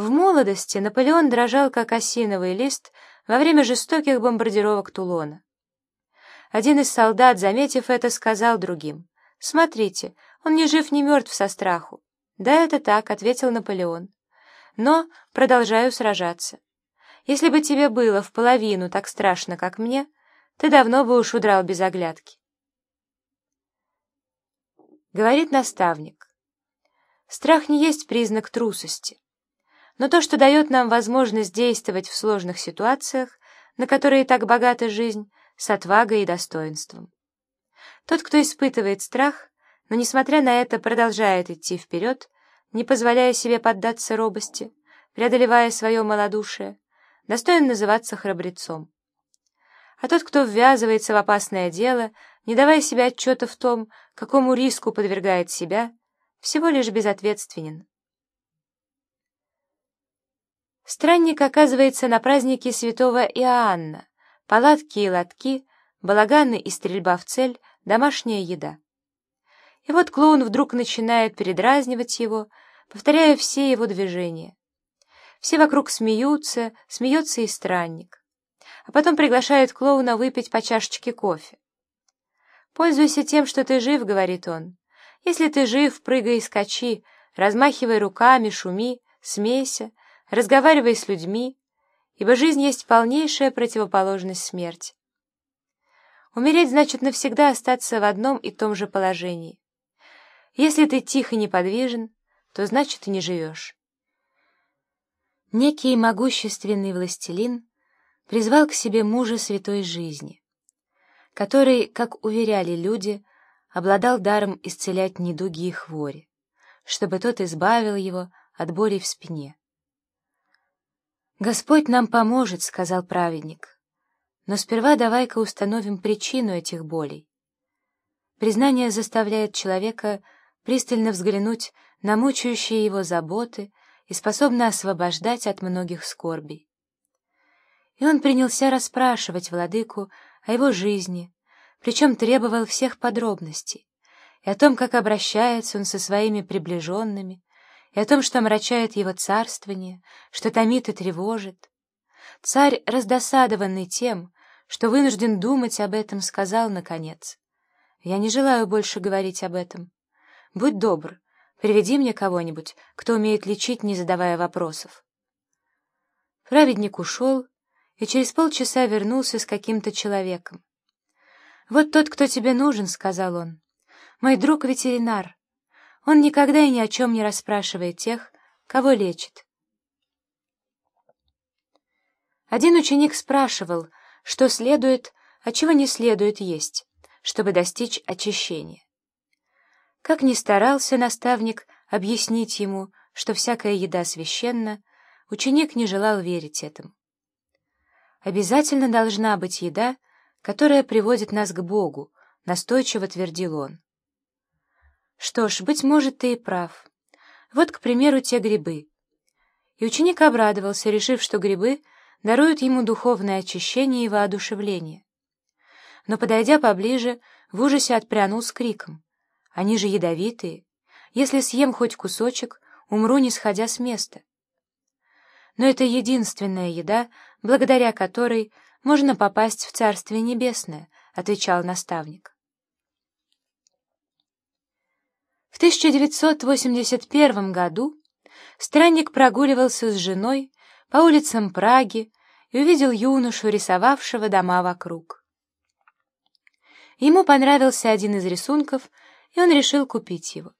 В молодости Наполеон дрожал, как осиновый лист, во время жестоких бомбардировок Тулона. Один из солдат, заметив это, сказал другим, «Смотрите, он ни жив, ни мертв со страху». «Да, это так», — ответил Наполеон. «Но продолжаю сражаться. Если бы тебе было в половину так страшно, как мне, ты давно бы уж удрал без оглядки». Говорит наставник. Страх не есть признак трусости. Но то, что дает нам возможность действовать в сложных ситуациях, на которые так богата жизнь, с отвагой и достоинством. Тот, кто испытывает страх, но, несмотря на это, продолжает идти вперед, не позволяя себе поддаться робости, преодолевая свое малодушие, достоин называться храбрецом. А тот, кто ввязывается в опасное дело, не давая себе отчета в том, какому риску подвергает себя, всего лишь безответственен. Странник оказывается на празднике святого Иоанна, палатки и лотки, балаганы и стрельба в цель, домашняя еда. И вот клоун вдруг начинает передразнивать его, повторяя все его движения. Все вокруг смеются, смеется и странник. А потом приглашает клоуна выпить по чашечке кофе. «Пользуйся тем, что ты жив», — говорит он. «Если ты жив, прыгай и скачи, размахивай руками, шуми, смейся, разговаривай с людьми, ибо жизнь есть полнейшая противоположность смерти. Умереть значит навсегда остаться в одном и том же положении. Если ты тих и неподвижен, то значит и не живешь. Некий могущественный властелин призвал к себе мужа святой жизни, который, как уверяли люди, обладал даром исцелять недуги и хвори, чтобы тот избавил его от боли в спине. «Господь нам поможет», — сказал праведник, «но сперва давай-ка установим причину этих болей». Признание заставляет человека пристально взглянуть на мучающие его заботы и способно освобождать от многих скорбей. И он принялся расспрашивать владыку о его жизни, причем требовал всех подробностей, и о том, как обращается он со своими приближенными, и о том, что омрачает его царствование, что томит и тревожит. Царь, раздосадованный тем, что вынужден думать об этом, сказал наконец, «Я не желаю больше говорить об этом. Будь добр, приведи мне кого-нибудь, кто умеет лечить, не задавая вопросов». Праведник ушел и через полчаса вернулся с каким-то человеком. «Вот тот, кто тебе нужен», — сказал он. «Мой друг-ветеринар. Он никогда и ни о чем не расспрашивает тех, кого лечит». Один ученик спрашивал, что следует, а чего не следует есть, чтобы достичь очищения. Как ни старался наставник объяснить ему, что всякая еда священна, ученик не желал верить этому. «Обязательно должна быть еда, которая приводит нас к Богу», — настойчиво твердил он. «Что ж, быть может, ты и прав. Вот, к примеру, те грибы». И ученик обрадовался, решив, что грибы даруют ему духовное очищение и воодушевление. Но, подойдя поближе, в ужасе отпрянул с криком. Они же ядовитые. Если съем хоть кусочек, умру, не сходя с места. Но это единственная еда, благодаря которой можно попасть в Царствие Небесное, — отвечал наставник. В 1981 году странник прогуливался с женой по улицам Праги и увидел юношу, рисовавшего дома вокруг. Ему понравился один из рисунков — и он решил купить его.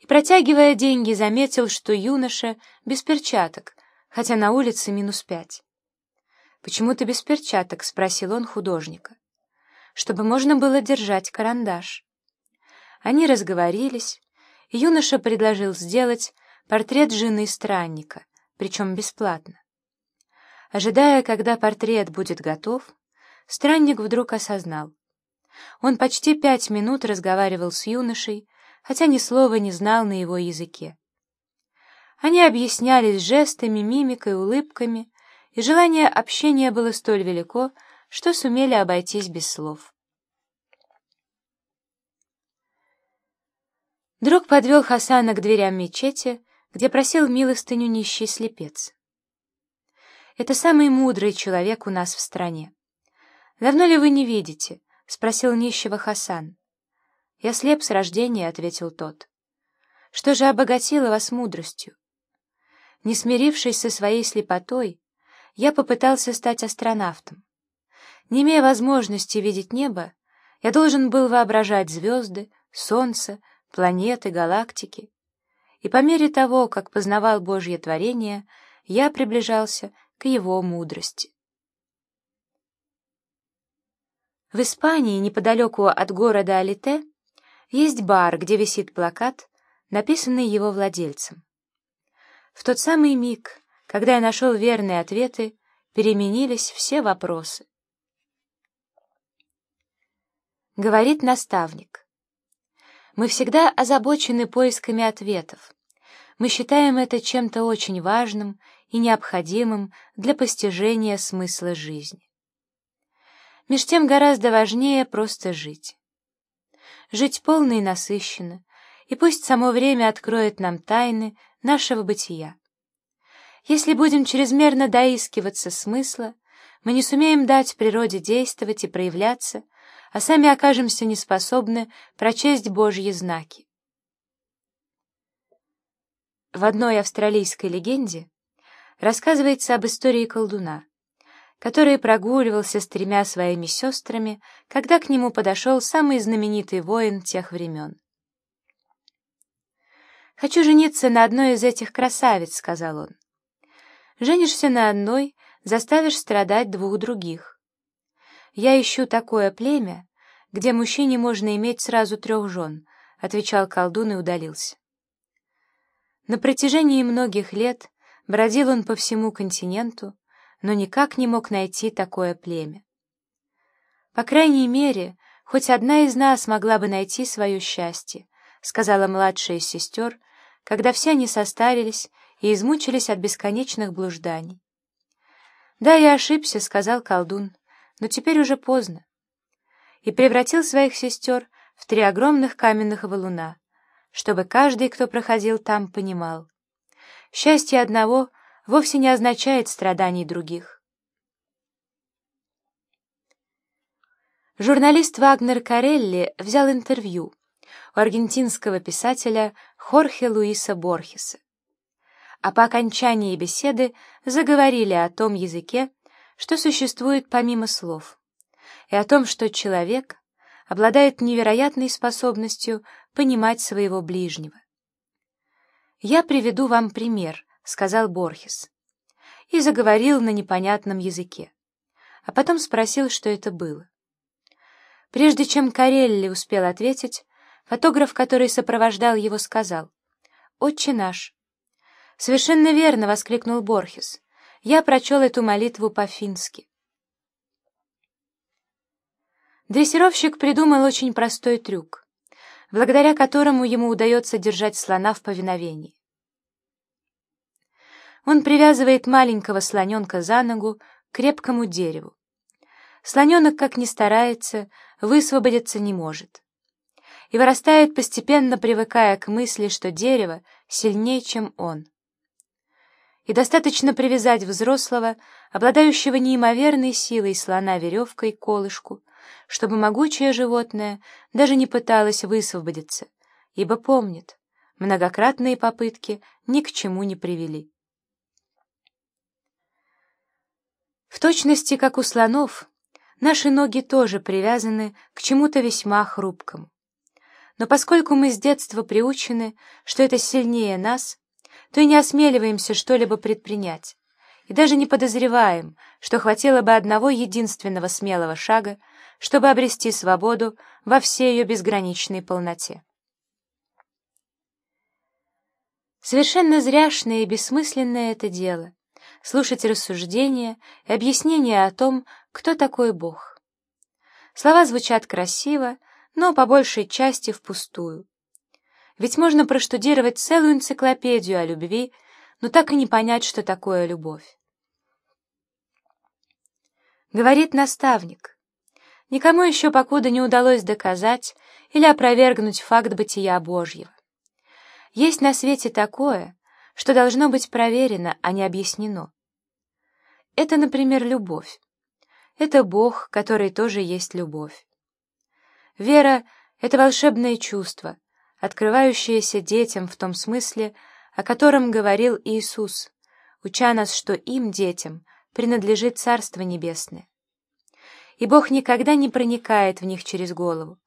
И, протягивая деньги, заметил, что юноша без перчаток, хотя на улице минус пять. «Почему ты без перчаток?» — спросил он художника. «Чтобы можно было держать карандаш». Они разговорились, и юноша предложил сделать портрет жены странника, причем бесплатно. Ожидая, когда портрет будет готов, странник вдруг осознал. Он почти пять минут разговаривал с юношей, хотя ни слова не знал на его языке. Они объяснялись жестами, мимикой, улыбками, и желание общения было столь велико, что сумели обойтись без слов. Друг подвел Хасана к дверям мечети, где просил милостыню нищий слепец. Это самый мудрый человек у нас в стране. «Давно ли вы не видите?» — спросил нищего Хасан. «Я слеп с рождения», — ответил тот. «Что же обогатило вас мудростью?» Не смирившись со своей слепотой, я попытался стать астронавтом. Не имея возможности видеть небо, я должен был воображать звезды, солнце, планеты, галактики. И по мере того, как познавал Божье творение, я приближался к его мудрости. В Испании, неподалеку от города Алите, есть бар, где висит плакат, написанный его владельцем. В тот самый миг, когда я нашел верные ответы, переменились все вопросы. Говорит наставник. Мы всегда озабочены поисками ответов. Мы считаем это чем-то очень важным и необходимым для постижения смысла жизни. Меж тем гораздо важнее просто жить. Жить полно и насыщенно, и пусть само время откроет нам тайны нашего бытия. Если будем чрезмерно доискиваться смысла, мы не сумеем дать природе действовать и проявляться, а сами окажемся неспособны прочесть Божьи знаки. В одной австралийской легенде рассказывается об истории колдуна, который прогуливался с тремя своими сестрами, когда к нему подошел самый знаменитый воин тех времен. «Хочу жениться на одной из этих красавиц», — сказал он. «Женишься на одной, заставишь страдать двух других. «Я ищу такое племя, где мужчине можно иметь сразу трех жен», — отвечал колдун и удалился. На протяжении многих лет бродил он по всему континенту, но никак не мог найти такое племя. «По крайней мере, хоть одна из нас могла бы найти свое счастье», — сказала младшая из сестер, когда все они состарились и измучились от бесконечных блужданий. «Да, я ошибся», — сказал колдун но теперь уже поздно, и превратил своих сестер в три огромных каменных валуна, чтобы каждый, кто проходил там, понимал. Счастье одного вовсе не означает страданий других. Журналист Вагнер Карелли взял интервью у аргентинского писателя Хорхе Луиса Борхеса. А по окончании беседы заговорили о том языке, что существует помимо слов, и о том, что человек обладает невероятной способностью понимать своего ближнего. «Я приведу вам пример», — сказал Борхес, и заговорил на непонятном языке, а потом спросил, что это было. Прежде чем Карелли успел ответить, фотограф, который сопровождал его, сказал «Отче наш». «Совершенно верно!» — воскликнул Борхес я прочел эту молитву по-фински. Дрессировщик придумал очень простой трюк, благодаря которому ему удается держать слона в повиновении. Он привязывает маленького слоненка за ногу к крепкому дереву. Слоненок, как ни старается, высвободиться не может. И вырастает, постепенно привыкая к мысли, что дерево сильнее, чем он и достаточно привязать взрослого, обладающего неимоверной силой слона веревкой к колышку, чтобы могучее животное даже не пыталось высвободиться, ибо помнит, многократные попытки ни к чему не привели. В точности, как у слонов, наши ноги тоже привязаны к чему-то весьма хрупкому. Но поскольку мы с детства приучены, что это сильнее нас, то и не осмеливаемся что-либо предпринять, и даже не подозреваем, что хватило бы одного единственного смелого шага, чтобы обрести свободу во всей ее безграничной полноте. Совершенно зряшное и бессмысленное это дело — слушать рассуждения и объяснения о том, кто такой Бог. Слова звучат красиво, но по большей части впустую. Ведь можно проштудировать целую энциклопедию о любви, но так и не понять, что такое любовь. Говорит наставник. Никому еще покуда не удалось доказать или опровергнуть факт бытия Божьего. Есть на свете такое, что должно быть проверено, а не объяснено. Это, например, любовь. Это Бог, который тоже есть любовь. Вера — это волшебное чувство, открывающееся детям в том смысле, о котором говорил Иисус, уча нас, что им, детям, принадлежит Царство Небесное. И Бог никогда не проникает в них через голову,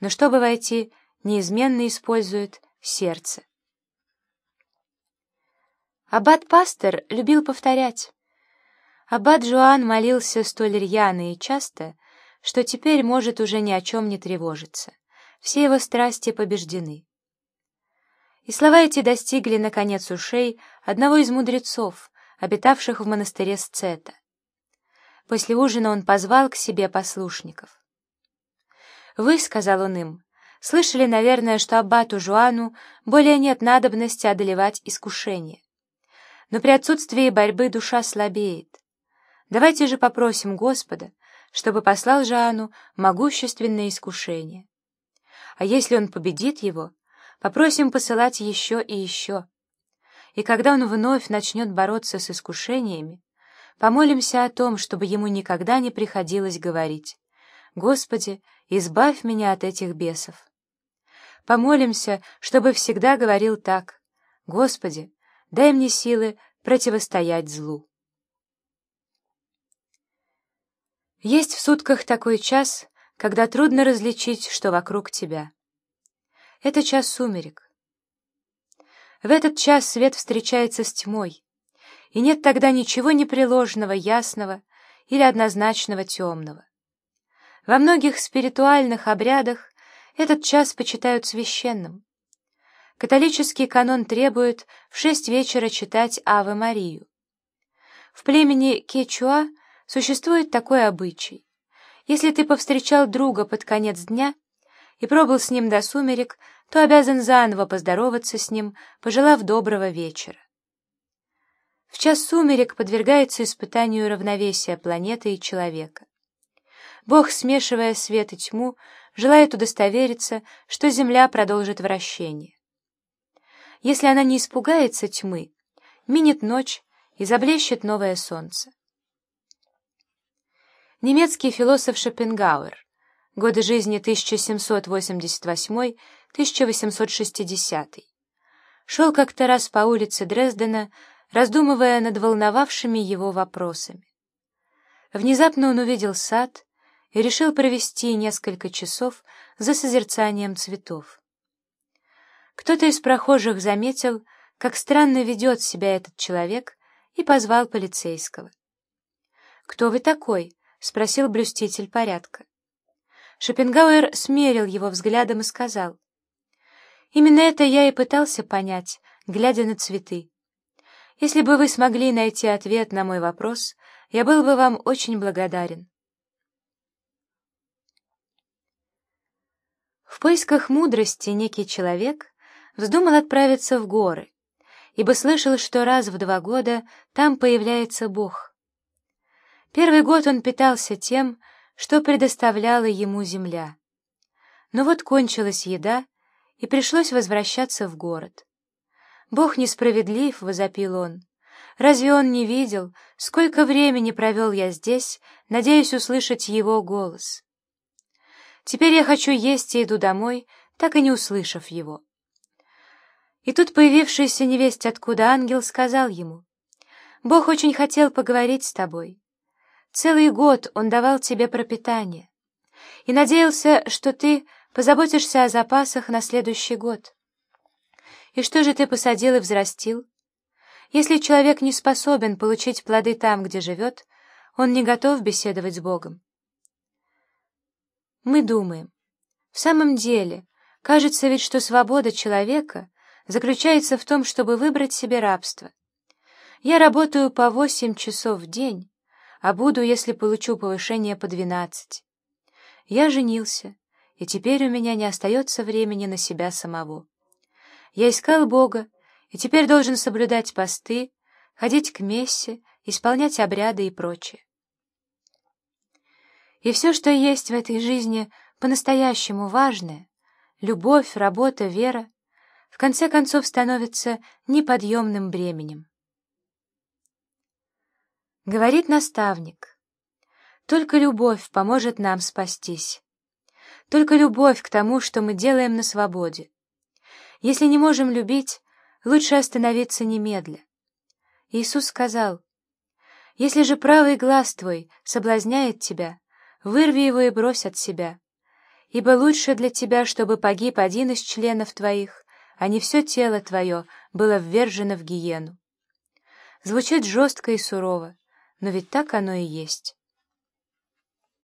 но чтобы войти, неизменно использует сердце. Аббат Пастер любил повторять. Аббат Жуан молился столь рьяно и часто, что теперь может уже ни о чем не тревожиться. Все его страсти побеждены. И слова эти достигли, наконец, ушей одного из мудрецов, обитавших в монастыре Сцета. После ужина он позвал к себе послушников. «Вы, — сказал он им, — слышали, наверное, что аббату Жуану более нет надобности одолевать искушение. Но при отсутствии борьбы душа слабеет. Давайте же попросим Господа, чтобы послал Жуану могущественное искушение. А если он победит его, попросим посылать еще и еще и когда он вновь начнет бороться с искушениями, помолимся о том, чтобы ему никогда не приходилось говорить «Господи, избавь меня от этих бесов». Помолимся, чтобы всегда говорил так «Господи, дай мне силы противостоять злу». Есть в сутках такой час, когда трудно различить, что вокруг тебя. Это час сумерек. В этот час свет встречается с тьмой, и нет тогда ничего непреложного, ясного или однозначного темного. Во многих спиритуальных обрядах этот час почитают священным. Католический канон требует в шесть вечера читать Аве Марию. В племени Кечуа существует такой обычай. Если ты повстречал друга под конец дня и пробыл с ним до сумерек, то обязан заново поздороваться с ним, пожелав доброго вечера. В час сумерек подвергается испытанию равновесия планеты и человека. Бог, смешивая свет и тьму, желает удостовериться, что Земля продолжит вращение. Если она не испугается тьмы, минет ночь и заблещет новое солнце. Немецкий философ Шопенгауэр годы жизни 1788-1860. Шел как-то раз по улице Дрездена, раздумывая над волновавшими его вопросами. Внезапно он увидел сад и решил провести несколько часов за созерцанием цветов. Кто-то из прохожих заметил, как странно ведет себя этот человек, и позвал полицейского. «Кто вы такой?» — спросил блюститель порядка. Шопенгауэр смерил его взглядом и сказал, «Именно это я и пытался понять, глядя на цветы. Если бы вы смогли найти ответ на мой вопрос, я был бы вам очень благодарен». В поисках мудрости некий человек вздумал отправиться в горы, ибо слышал, что раз в два года там появляется Бог. Первый год он питался тем, что предоставляла ему земля. Но вот кончилась еда, и пришлось возвращаться в город. «Бог несправедлив», — возопил он. «Разве он не видел, сколько времени провел я здесь, надеясь услышать его голос? Теперь я хочу есть и иду домой, так и не услышав его». И тут появившийся невесть откуда ангел сказал ему, «Бог очень хотел поговорить с тобой. Целый год он давал тебе пропитание и надеялся, что ты позаботишься о запасах на следующий год. И что же ты посадил и взрастил? Если человек не способен получить плоды там, где живет, он не готов беседовать с Богом. Мы думаем, в самом деле, кажется ведь, что свобода человека заключается в том, чтобы выбрать себе рабство. Я работаю по восемь часов в день, а буду, если получу повышение по двенадцать. Я женился, и теперь у меня не остается времени на себя самого. Я искал Бога, и теперь должен соблюдать посты, ходить к мессе, исполнять обряды и прочее. И все, что есть в этой жизни по-настоящему важное — любовь, работа, вера — в конце концов становится неподъемным бременем. Говорит наставник, только любовь поможет нам спастись. Только любовь к тому, что мы делаем на свободе. Если не можем любить, лучше остановиться немедля. Иисус сказал, «Если же правый глаз твой соблазняет тебя, вырви его и брось от себя, ибо лучше для тебя, чтобы погиб один из членов твоих, а не все тело твое было ввержено в гиену». Звучит жестко и сурово, но ведь так оно и есть.